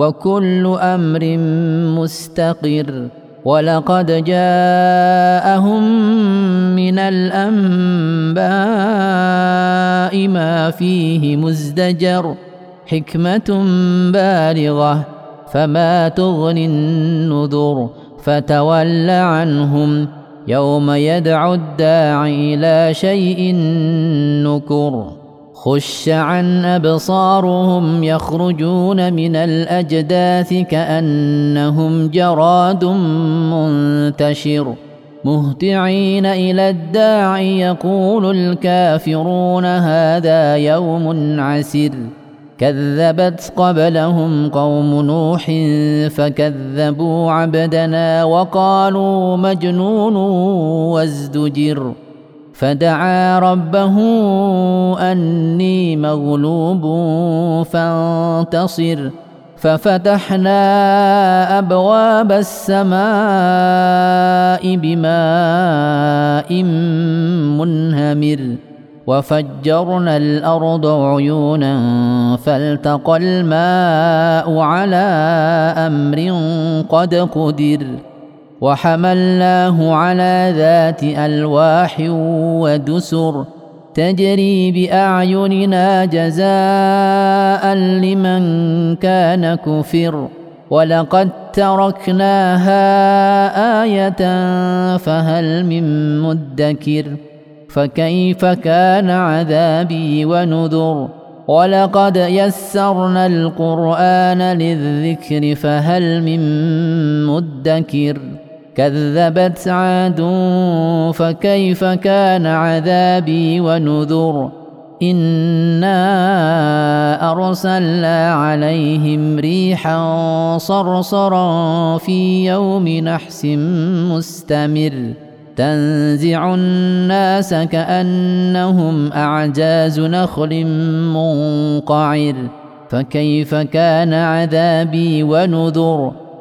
وكل أمر مستقر ولقد جاءهم من الأنباء ما فيه مزدجر حكمة بالغة فما تغني النذر فتول عنهم يوم يدعو الداعي إلى شيء نكر خش عن أبصارهم يخرجون من الأجداث كأنهم جراد منتشر. مهطعين إلى الداعي يقول الكافرون هذا يوم عسر. كذبت قبلهم قوم نوح فكذبوا عبدنا وقالوا مجنون وازدجر. فدعا ربه أني مغلوب فانتصر. ففتحنا أبواب السماء بماء منهمر. وفجرنا الأرض عيونا فالتقى الماء على أمر قد قدر. وحملناه على ذات ألواح ودسر تجري بأعيننا جزاء لمن كان كفر. ولقد تركناها آية فهل من مدكر؟ فكيف كان عذابي ونذر؟ ولقد يسرنا القرآن للذكر فهل من مدكر؟ كذبت عاد فكيف كان عذابي ونذر إنا أرسلنا عليهم ريحا صرصرا في يوم نحس مستمر تنزع الناس كأنهم أعجاز نخل منقعر فكيف كان عذابي ونذر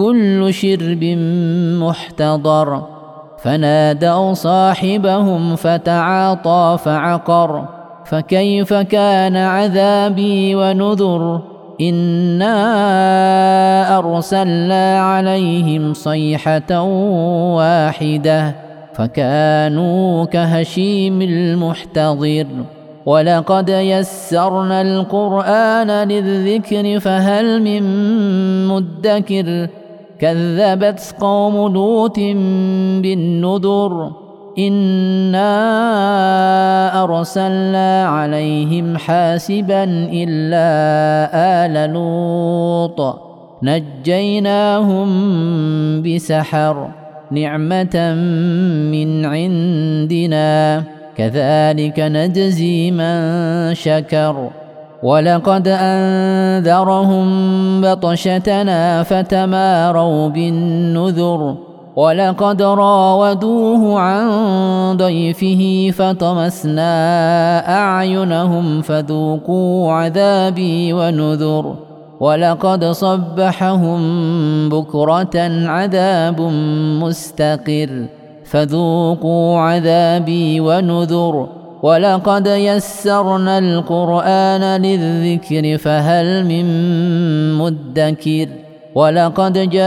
كل شرب محتضر. فنادوا صاحبهم فتعاطى فعقر. فكيف كان عذابي ونذر؟ إنا أرسلنا عليهم صيحة واحدة. فكانوا كهشيم المحتضر. ولقد يسرنا القرآن للذكر فهل من مدكر؟ كذبت قوم لوط بالنذر إنا أرسلنا عليهم حاسبا إلا آل لوط نجيناهم بسحر نعمة من عندنا كذلك نجزي من شكر ولقد أنذرهم بطشتنا فتماروا بالنذر. ولقد راودوه عن ضيفه فطمسنا أعينهم فذوقوا عذابي ونذر. ولقد صبحهم بكرة عذاب مستقر فذوقوا عذابي ونذر. ولقد يسرنا القرآن للذكر فهل من مدكر ولقد جاء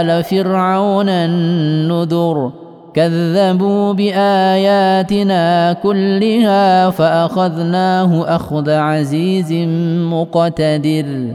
آل فرعون النذر كذبوا بآياتنا كلها فأخذناه أخذ عزيز مقتدر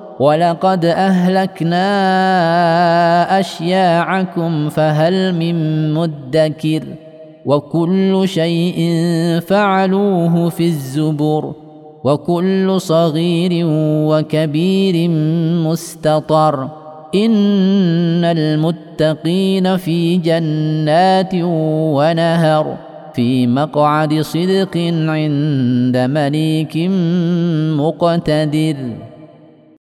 ولقد اهلكنا اشياعكم فهل من مدكر وكل شيء فعلوه في الزبر وكل صغير وكبير مستطر ان المتقين في جنات ونهر في مقعد صدق عند مليك مقتدر